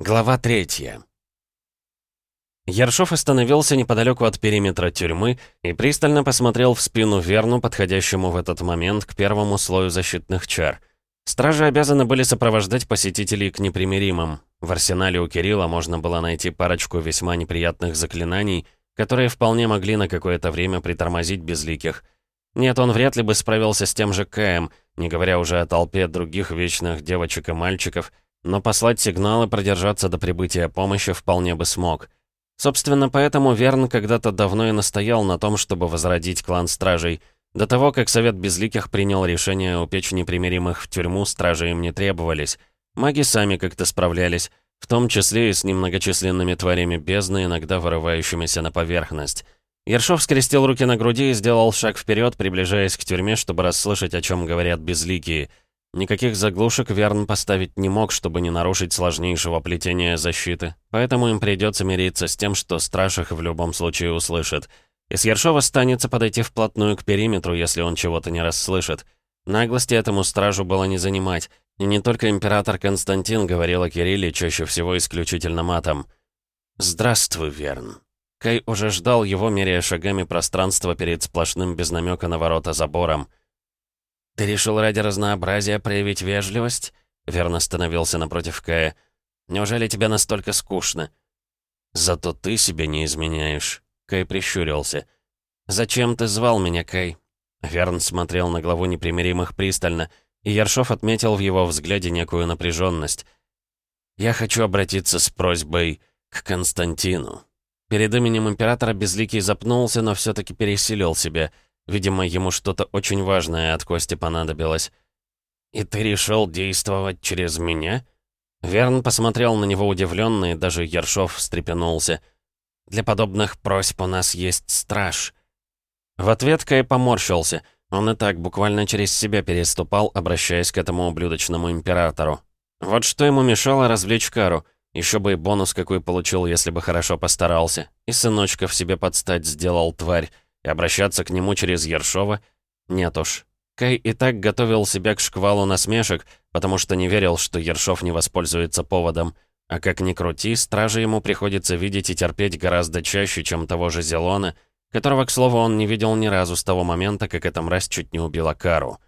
Глава третья. Ершов остановился неподалеку от периметра тюрьмы и пристально посмотрел в спину Верну, подходящему в этот момент к первому слою защитных чар. Стражи обязаны были сопровождать посетителей к непримиримым. В арсенале у Кирилла можно было найти парочку весьма неприятных заклинаний, которые вполне могли на какое-то время притормозить безликих. Нет, он вряд ли бы справился с тем же Каем, не говоря уже о толпе других вечных девочек и мальчиков, но послать сигналы продержаться до прибытия помощи вполне бы смог. Собственно, поэтому Верн когда-то давно и настоял на том, чтобы возродить клан Стражей. До того, как Совет Безликих принял решение упечь непримиримых в тюрьму, стражи им не требовались. Маги сами как-то справлялись, в том числе и с немногочисленными тварями бездны, иногда вырывающимися на поверхность. Ершов скрестил руки на груди и сделал шаг вперед, приближаясь к тюрьме, чтобы расслышать, о чем говорят безликие — Никаких заглушек Верн поставить не мог, чтобы не нарушить сложнейшего плетения защиты, поэтому им придется мириться с тем, что страж их в любом случае услышит. И с Ершова станется подойти вплотную к периметру, если он чего-то не расслышит. Наглости этому стражу было не занимать, и не только император Константин говорил о Кирилле чаще всего исключительно матом. «Здравствуй, Верн». Кай уже ждал его, меряя шагами пространство перед сплошным без намека на ворота забором. «Ты решил ради разнообразия проявить вежливость?» Верно остановился напротив Кая. «Неужели тебе настолько скучно?» «Зато ты себе не изменяешь», — Кай прищурился. «Зачем ты звал меня, Кай?» Верн смотрел на главу непримиримых пристально, и Яршов отметил в его взгляде некую напряженность. «Я хочу обратиться с просьбой к Константину». Перед именем императора Безликий запнулся, но все таки пересилил себя — Видимо, ему что-то очень важное от Кости понадобилось. «И ты решил действовать через меня?» Верн посмотрел на него удивленно, и даже Ершов встрепенулся. «Для подобных просьб у нас есть страж». В ответ Кай поморщился. Он и так буквально через себя переступал, обращаясь к этому ублюдочному императору. Вот что ему мешало развлечь Кару. Еще бы и бонус какой получил, если бы хорошо постарался. И сыночка в себе подстать сделал тварь. И обращаться к нему через Ершова? Нет уж. Кай и так готовил себя к шквалу насмешек, потому что не верил, что Ершов не воспользуется поводом. А как ни крути, стражи ему приходится видеть и терпеть гораздо чаще, чем того же Зелона, которого, к слову, он не видел ни разу с того момента, как эта мразь чуть не убила Кару.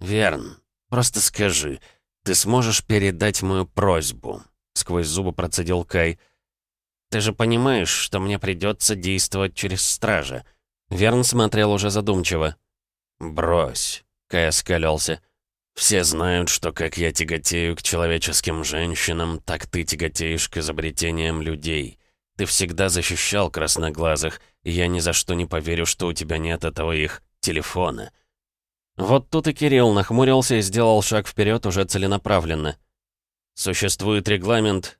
«Верн, просто скажи, ты сможешь передать мою просьбу?» Сквозь зубы процедил Кай — ты же понимаешь, что мне придется действовать через стража». Верн смотрел уже задумчиво. «Брось», — Кай оскалился. «Все знают, что как я тяготею к человеческим женщинам, так ты тяготеешь к изобретениям людей. Ты всегда защищал красноглазых, и я ни за что не поверю, что у тебя нет этого их телефона». Вот тут и Кирилл нахмурился и сделал шаг вперед уже целенаправленно. «Существует регламент,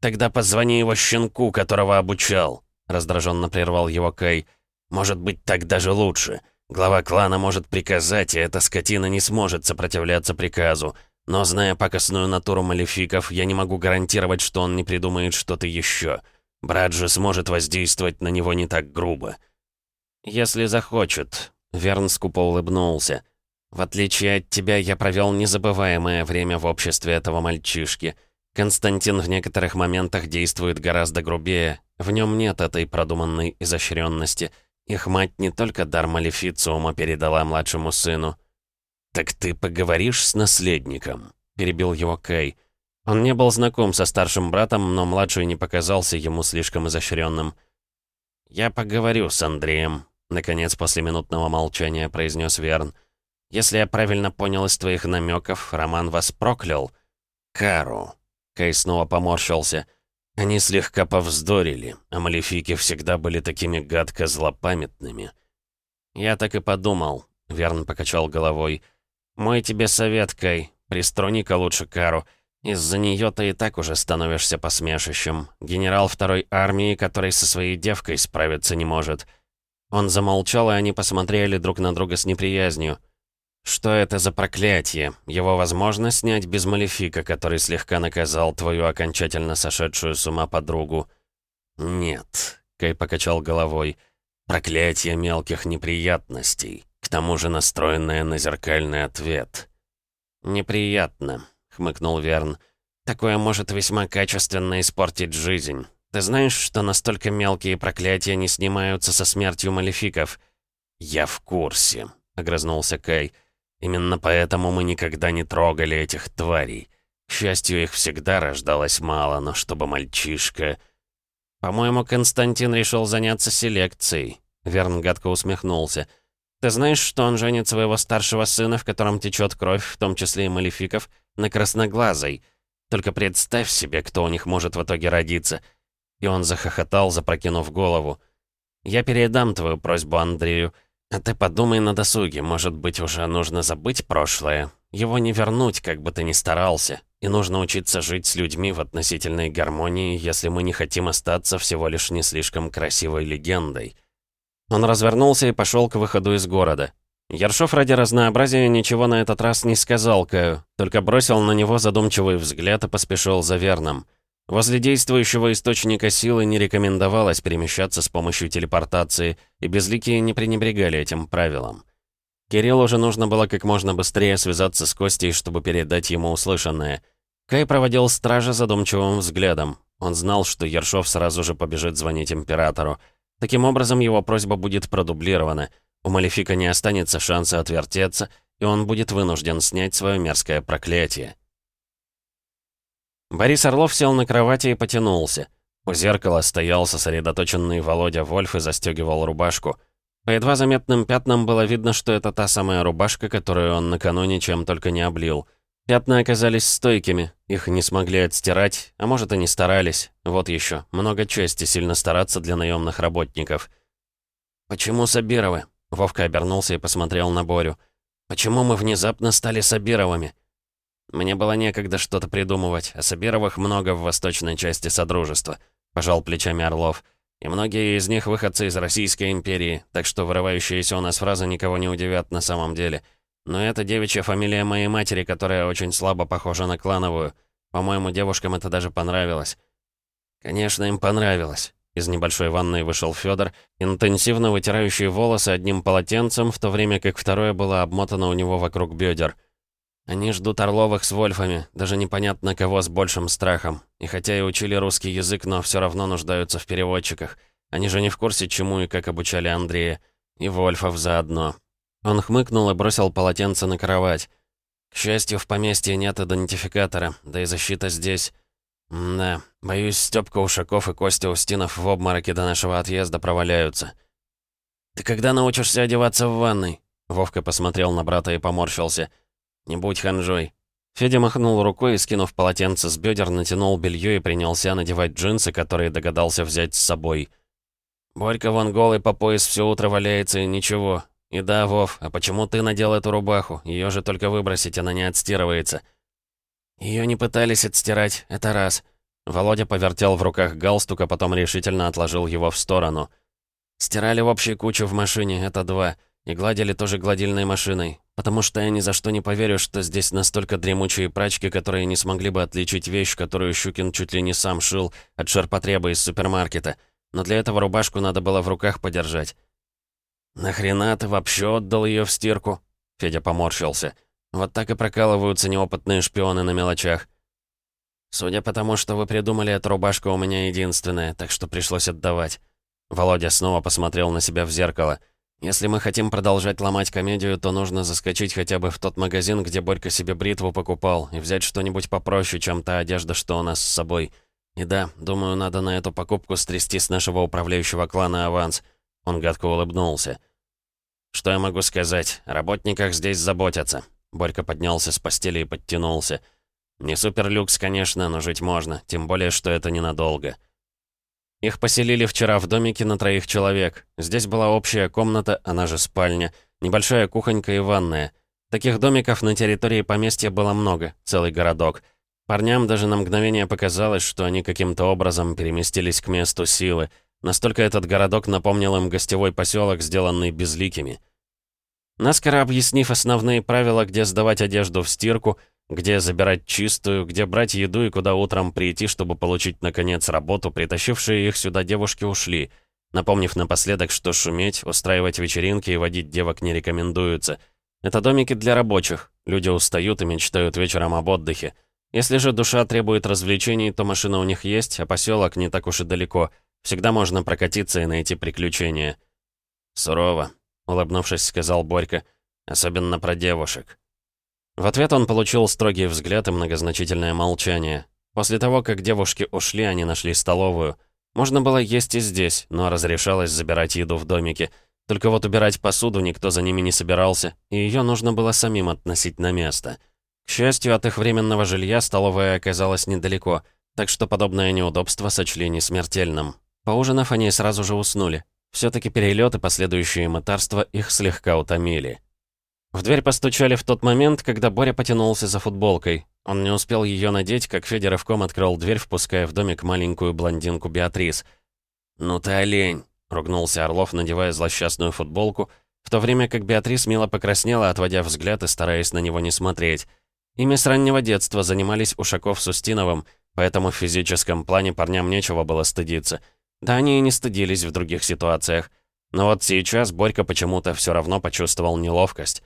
«Тогда позвони его щенку, которого обучал», — раздраженно прервал его Кай. «Может быть, так даже лучше. Глава клана может приказать, и эта скотина не сможет сопротивляться приказу. Но, зная пакостную натуру малефиков, я не могу гарантировать, что он не придумает что-то еще. Брат же сможет воздействовать на него не так грубо». «Если захочет», — Верн скупо улыбнулся. «В отличие от тебя, я провел незабываемое время в обществе этого мальчишки». Константин в некоторых моментах действует гораздо грубее. В нем нет этой продуманной изощренности. Их мать не только дар малефициума передала младшему сыну. «Так ты поговоришь с наследником?» — перебил его Кай. Он не был знаком со старшим братом, но младший не показался ему слишком изощренным. «Я поговорю с Андреем», — наконец после минутного молчания произнес Верн. «Если я правильно понял из твоих намеков, Роман вас проклял. Кару, Кай снова поморщился. Они слегка повздорили, а малефики всегда были такими гадко злопамятными. «Я так и подумал», — Верн покачал головой. «Мой тебе совет, Кай, приструни-ка лучше Кару. Из-за нее ты и так уже становишься посмешищем. Генерал второй армии, который со своей девкой справиться не может». Он замолчал, и они посмотрели друг на друга с неприязнью. «Что это за проклятие? Его возможно снять без малефика, который слегка наказал твою окончательно сошедшую с ума подругу?» «Нет», — Кай покачал головой. «Проклятие мелких неприятностей, к тому же настроенное на зеркальный ответ». «Неприятно», — хмыкнул Верн. Такое может весьма качественно испортить жизнь. Ты знаешь, что настолько мелкие проклятия не снимаются со смертью малефиков?» «Я в курсе», — огрызнулся Кай. «Именно поэтому мы никогда не трогали этих тварей. К счастью, их всегда рождалось мало, но чтобы мальчишка...» «По-моему, Константин решил заняться селекцией», — Верн гадко усмехнулся. «Ты знаешь, что он женит своего старшего сына, в котором течет кровь, в том числе и малефиков, на красноглазой? Только представь себе, кто у них может в итоге родиться». И он захохотал, запрокинув голову. «Я передам твою просьбу Андрею. А ты подумай на досуге, может быть, уже нужно забыть прошлое. Его не вернуть, как бы ты ни старался. И нужно учиться жить с людьми в относительной гармонии, если мы не хотим остаться всего лишь не слишком красивой легендой». Он развернулся и пошел к выходу из города. Ершов ради разнообразия ничего на этот раз не сказал Каю, только бросил на него задумчивый взгляд и поспешил за верным. Возле действующего источника силы не рекомендовалось перемещаться с помощью телепортации, и безликие не пренебрегали этим правилом. Кириллу уже нужно было как можно быстрее связаться с Костей, чтобы передать ему услышанное. Кай проводил стража задумчивым взглядом. Он знал, что Ершов сразу же побежит звонить императору. Таким образом, его просьба будет продублирована. У Малефика не останется шанса отвертеться, и он будет вынужден снять свое мерзкое проклятие. Борис Орлов сел на кровати и потянулся. У зеркала стоял сосредоточенный Володя Вольф и застегивал рубашку. По едва заметным пятнам было видно, что это та самая рубашка, которую он накануне чем только не облил. Пятна оказались стойкими, их не смогли отстирать, а может и не старались. Вот еще, много чести сильно стараться для наемных работников. «Почему Сабировы?» Вовка обернулся и посмотрел на Борю. «Почему мы внезапно стали Сабировыми?» Мне было некогда что-то придумывать, а Сабировых много в восточной части Содружества», — пожал плечами Орлов. «И многие из них выходцы из Российской империи, так что вырывающиеся у нас фразы никого не удивят на самом деле. Но это девичья фамилия моей матери, которая очень слабо похожа на клановую. По-моему, девушкам это даже понравилось». «Конечно, им понравилось». Из небольшой ванной вышел Федор, интенсивно вытирающий волосы одним полотенцем, в то время как второе было обмотано у него вокруг бедер. Они ждут Орловых с Вольфами, даже непонятно кого с большим страхом. И хотя и учили русский язык, но все равно нуждаются в переводчиках. Они же не в курсе, чему и как обучали Андрея. И Вольфов заодно. Он хмыкнул и бросил полотенце на кровать. К счастью, в поместье нет идентификатора, да и защита здесь. Да, боюсь, Стёпка Ушаков и Костя Устинов в обмороке до нашего отъезда проваляются. «Ты когда научишься одеваться в ванной?» Вовка посмотрел на брата и поморщился. «Не будь ханжой». Федя махнул рукой и, скинув полотенце с бедер, натянул белье и принялся надевать джинсы, которые догадался взять с собой. «Борька вон голый по пояс все утро валяется и ничего. И да, Вов, а почему ты надел эту рубаху? Ее же только выбросить, она не отстирывается». Ее не пытались отстирать, это раз. Володя повертел в руках галстук, а потом решительно отложил его в сторону. Стирали в общей куче в машине, это два. И гладили тоже гладильной машиной. Потому что я ни за что не поверю, что здесь настолько дремучие прачки, которые не смогли бы отличить вещь, которую Щукин чуть ли не сам шил от шарпотреба из супермаркета. Но для этого рубашку надо было в руках подержать. «Нахрена ты вообще отдал ее в стирку?» Федя поморщился. «Вот так и прокалываются неопытные шпионы на мелочах». «Судя по тому, что вы придумали, эта рубашка у меня единственная, так что пришлось отдавать». Володя снова посмотрел на себя в зеркало – если мы хотим продолжать ломать комедию, то нужно заскочить хотя бы в тот магазин, где Борька себе бритву покупал, и взять что-нибудь попроще, чем та одежда, что у нас с собой. И да, думаю, надо на эту покупку стрясти с нашего управляющего клана аванс. Он гадко улыбнулся. Что я могу сказать? О работниках здесь заботятся. Борька поднялся с постели и подтянулся. Не суперлюкс, конечно, но жить можно, тем более, что это ненадолго. Их поселили вчера в домике на троих человек. Здесь была общая комната, она же спальня, небольшая кухонька и ванная. Таких домиков на территории поместья было много, целый городок. Парням даже на мгновение показалось, что они каким-то образом переместились к месту силы. Настолько этот городок напомнил им гостевой поселок, сделанный безликими. Наскоро объяснив основные правила, где сдавать одежду в стирку, где забирать чистую, где брать еду и куда утром прийти, чтобы получить, наконец, работу, притащившие их сюда девушки ушли, напомнив напоследок, что шуметь, устраивать вечеринки и водить девок не рекомендуется. Это домики для рабочих. Люди устают и мечтают вечером об отдыхе. Если же душа требует развлечений, то машина у них есть, а поселок не так уж и далеко. Всегда можно прокатиться и найти приключения». «Сурово», — улыбнувшись, сказал Борька. «Особенно про девушек». В ответ он получил строгий взгляд и многозначительное молчание. После того, как девушки ушли, они нашли столовую. Можно было есть и здесь, но разрешалось забирать еду в домике. Только вот убирать посуду никто за ними не собирался, и ее нужно было самим относить на место. К счастью, от их временного жилья столовая оказалась недалеко, так что подобное неудобство сочли несмертельным. Поужинав, они сразу же уснули. все таки перелет и последующие мытарства их слегка утомили. В дверь постучали в тот момент, когда Боря потянулся за футболкой. Он не успел ее надеть, как Федя рывком открыл дверь, впуская в домик маленькую блондинку Беатрис. «Ну ты олень!» — ругнулся Орлов, надевая злосчастную футболку, в то время как Беатрис мило покраснела, отводя взгляд и стараясь на него не смотреть. Ими с раннего детства занимались Ушаков с Устиновым, поэтому в физическом плане парням нечего было стыдиться. Да они и не стыдились в других ситуациях. Но вот сейчас Борька почему-то все равно почувствовал неловкость.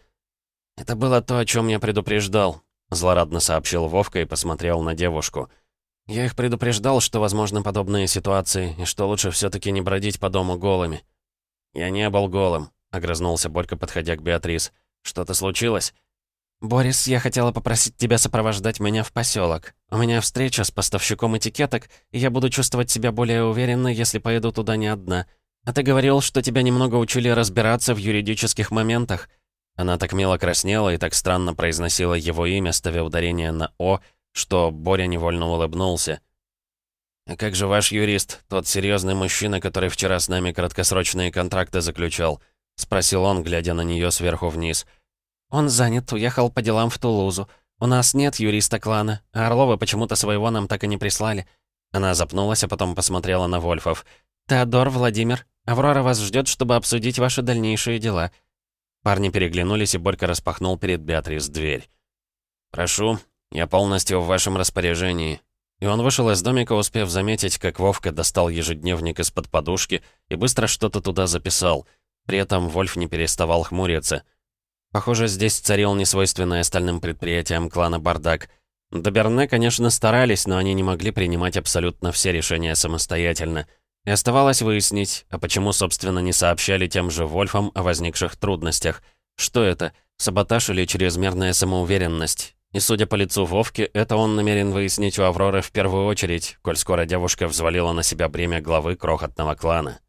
«Это было то, о чем я предупреждал», Злорадно сообщил Вовка и посмотрел на девушку. «Я их предупреждал, что возможны подобные ситуации, и что лучше все таки не бродить по дому голыми». «Я не был голым», — огрызнулся Борька, подходя к Беатрис. «Что-то случилось?» «Борис, я хотела попросить тебя сопровождать меня в поселок. У меня встреча с поставщиком этикеток, и я буду чувствовать себя более уверенно, если поеду туда не одна. А ты говорил, что тебя немного учили разбираться в юридических моментах. Она так мило краснела и так странно произносила его имя, ставя ударение на «о», что Боря невольно улыбнулся. «А как же ваш юрист, тот серьезный мужчина, который вчера с нами краткосрочные контракты заключал?» — спросил он, глядя на нее сверху вниз. «Он занят, уехал по делам в Тулузу. У нас нет юриста клана, а Орлова почему-то своего нам так и не прислали». Она запнулась, а потом посмотрела на Вольфов. «Теодор, Владимир, Аврора вас ждет, чтобы обсудить ваши дальнейшие дела». Парни переглянулись, и Борька распахнул перед Беатрис дверь. «Прошу, я полностью в вашем распоряжении». И он вышел из домика, успев заметить, как Вовка достал ежедневник из-под подушки и быстро что-то туда записал. При этом Вольф не переставал хмуриться. Похоже, здесь царил несвойственный остальным предприятиям клана бардак. Доберне, конечно, старались, но они не могли принимать абсолютно все решения самостоятельно — и оставалось выяснить, а почему, собственно, не сообщали тем же Вольфам о возникших трудностях. Что это, саботаж или чрезмерная самоуверенность? И, судя по лицу Вовки, это он намерен выяснить у Авроры в первую очередь, коль скоро девушка взвалила на себя бремя главы крохотного клана.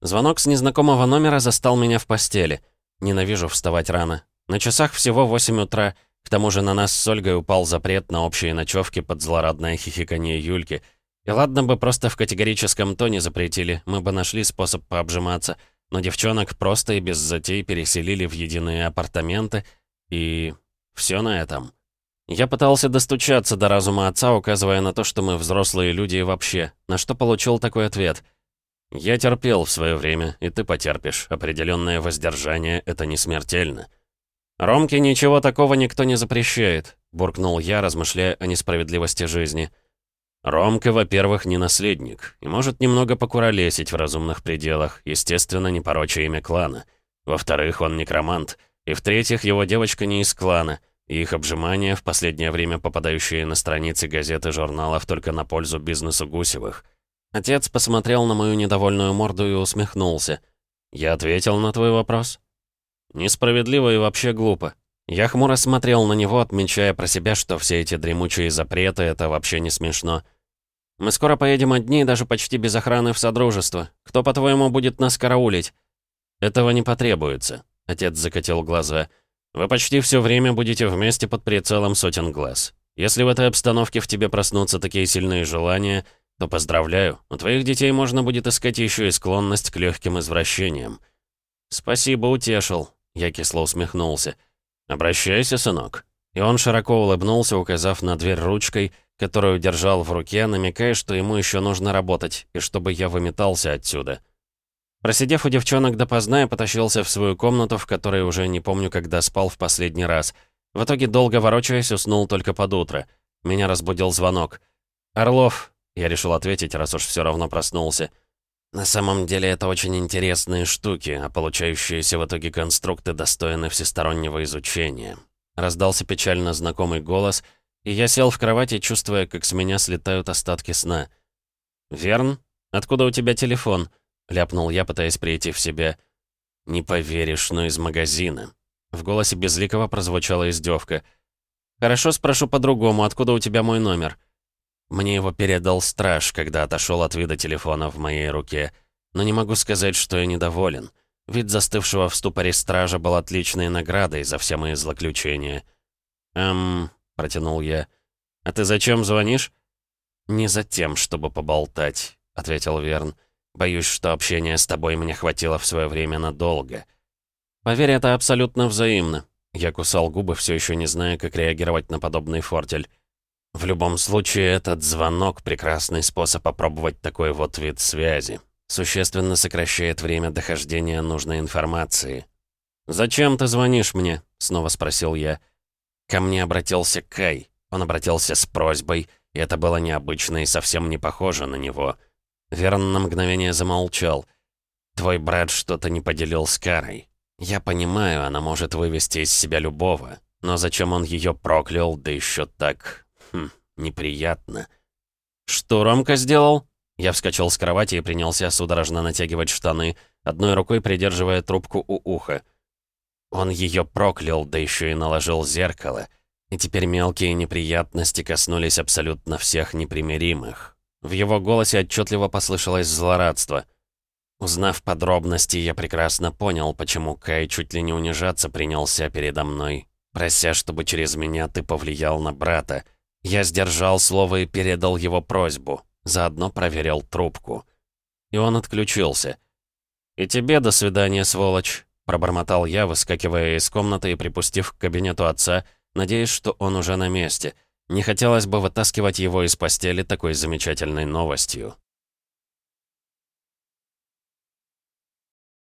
Звонок с незнакомого номера застал меня в постели. Ненавижу вставать рано. На часах всего 8 утра. К тому же на нас с Ольгой упал запрет на общие ночевки под злорадное хихиканье Юльки — и ладно бы просто в категорическом тоне запретили, мы бы нашли способ пообжиматься, но девчонок просто и без затей переселили в единые апартаменты, и... все на этом. Я пытался достучаться до разума отца, указывая на то, что мы взрослые люди и вообще, на что получил такой ответ. «Я терпел в свое время, и ты потерпишь. Определенное воздержание — это не смертельно». «Ромке ничего такого никто не запрещает», — буркнул я, размышляя о несправедливости жизни. Ромка, во-первых, не наследник, и может немного покуролесить в разумных пределах, естественно, не пороча имя клана. Во-вторых, он некромант. И в-третьих, его девочка не из клана, и их обжимания, в последнее время попадающие на страницы газет и журналов только на пользу бизнесу Гусевых. Отец посмотрел на мою недовольную морду и усмехнулся. «Я ответил на твой вопрос?» «Несправедливо и вообще глупо. Я хмуро смотрел на него, отмечая про себя, что все эти дремучие запреты — это вообще не смешно. «Мы скоро поедем одни, даже почти без охраны в Содружество. Кто, по-твоему, будет нас караулить?» «Этого не потребуется», — отец закатил глаза. «Вы почти все время будете вместе под прицелом сотен глаз. Если в этой обстановке в тебе проснутся такие сильные желания, то поздравляю, у твоих детей можно будет искать еще и склонность к легким извращениям». «Спасибо, утешил», — я кисло усмехнулся. «Обращайся, сынок». И он широко улыбнулся, указав на дверь ручкой, которую держал в руке, намекая, что ему еще нужно работать, и чтобы я выметался отсюда. Просидев у девчонок допоздна, я потащился в свою комнату, в которой уже не помню, когда спал в последний раз. В итоге, долго ворочаясь, уснул только под утро. Меня разбудил звонок. «Орлов», — я решил ответить, раз уж все равно проснулся. На самом деле это очень интересные штуки, а получающиеся в итоге конструкты достойны всестороннего изучения. Раздался печально знакомый голос, и я сел в кровати, чувствуя, как с меня слетают остатки сна. «Верн, откуда у тебя телефон?» — ляпнул я, пытаясь прийти в себя. «Не поверишь, но из магазина». В голосе Безликого прозвучала издевка. «Хорошо, спрошу по-другому, откуда у тебя мой номер?» Мне его передал страж, когда отошел от вида телефона в моей руке. Но не могу сказать, что я недоволен. Вид застывшего в ступоре стража был отличной наградой за все мои злоключения. «Эм...» — протянул я. «А ты зачем звонишь?» «Не за тем, чтобы поболтать», — ответил Верн. «Боюсь, что общение с тобой мне хватило в свое время надолго». «Поверь, это абсолютно взаимно». Я кусал губы, все еще не зная, как реагировать на подобный фортель. В любом случае, этот звонок — прекрасный способ попробовать такой вот вид связи существенно сокращает время дохождения нужной информации. «Зачем ты звонишь мне?» — снова спросил я. Ко мне обратился Кай. Он обратился с просьбой, и это было необычно и совсем не похоже на него. Верн на мгновение замолчал. «Твой брат что-то не поделил с Карой. Я понимаю, она может вывести из себя любого. Но зачем он ее проклял, да еще так... Хм, неприятно». «Что Ромка сделал?» Я вскочил с кровати и принялся судорожно натягивать штаны, одной рукой придерживая трубку у уха. Он ее проклял, да еще и наложил зеркало. И теперь мелкие неприятности коснулись абсолютно всех непримиримых. В его голосе отчетливо послышалось злорадство. Узнав подробности, я прекрасно понял, почему Кай чуть ли не унижаться принялся передо мной, прося, чтобы через меня ты повлиял на брата. Я сдержал слово и передал его просьбу. Заодно проверил трубку. И он отключился. «И тебе до свидания, сволочь», — пробормотал я, выскакивая из комнаты и припустив к кабинету отца, надеясь, что он уже на месте. Не хотелось бы вытаскивать его из постели такой замечательной новостью.